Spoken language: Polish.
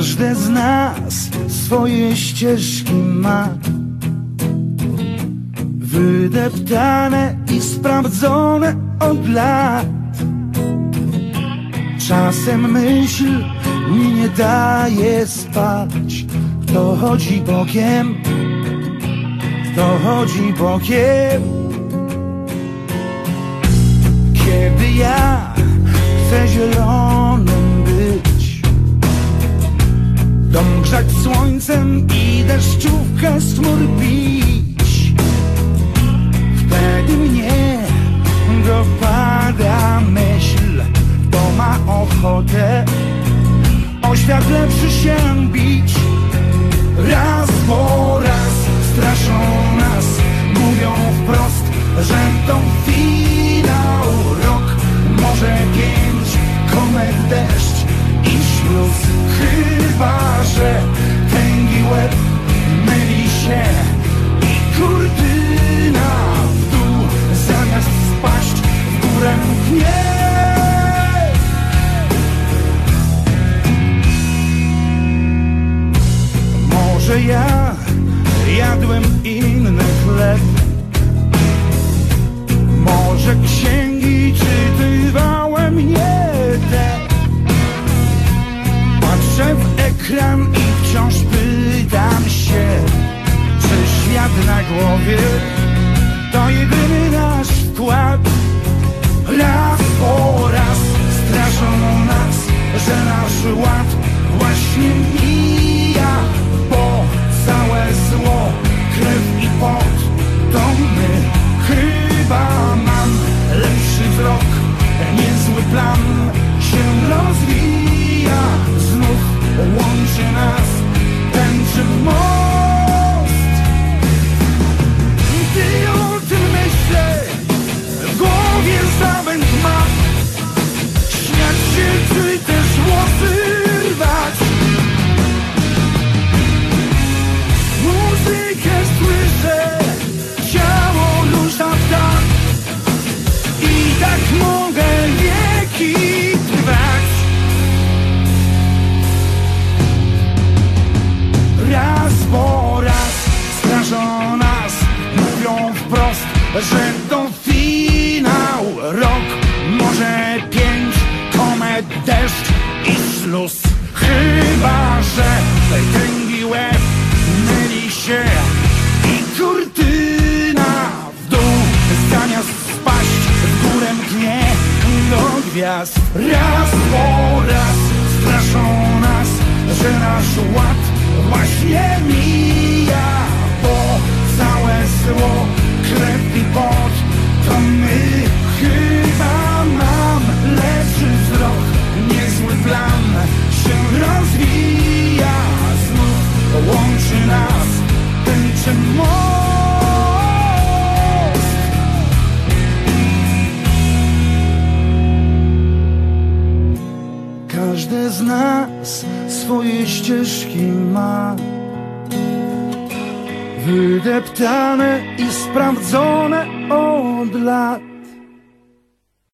Każde z nas swoje ścieżki ma. Wydeptane i sprawdzone od lat. Czasem myśl mi nie daje spać. Kto chodzi bokiem, kto chodzi bokiem. Kiedy ja chcę zielonym z chmur pić Wtedy mnie dopada myśl Kto ma ochotę o świat lepszy się bić. Raz po raz straszą nas Mówią wprost, że to finał Może ja jadłem inny chleb. Może księgi czytywałem nie te. Patrzę w ekran i wciąż pytam się Czy świat na głowie to jedyny nasz wkład. Raz że to finał. Rok, może pięć, komet, deszcz i śluz. Chyba, że tęgi łeb myli się I kurtyna w dół. Zamiast spaść w górę mknie do gwiazd. Raz po raz straszą nas, że nasz ład właśnie mija nas tęczy Każdy z nas swoje ścieżki ma. Wydeptane i sprawdzone od lat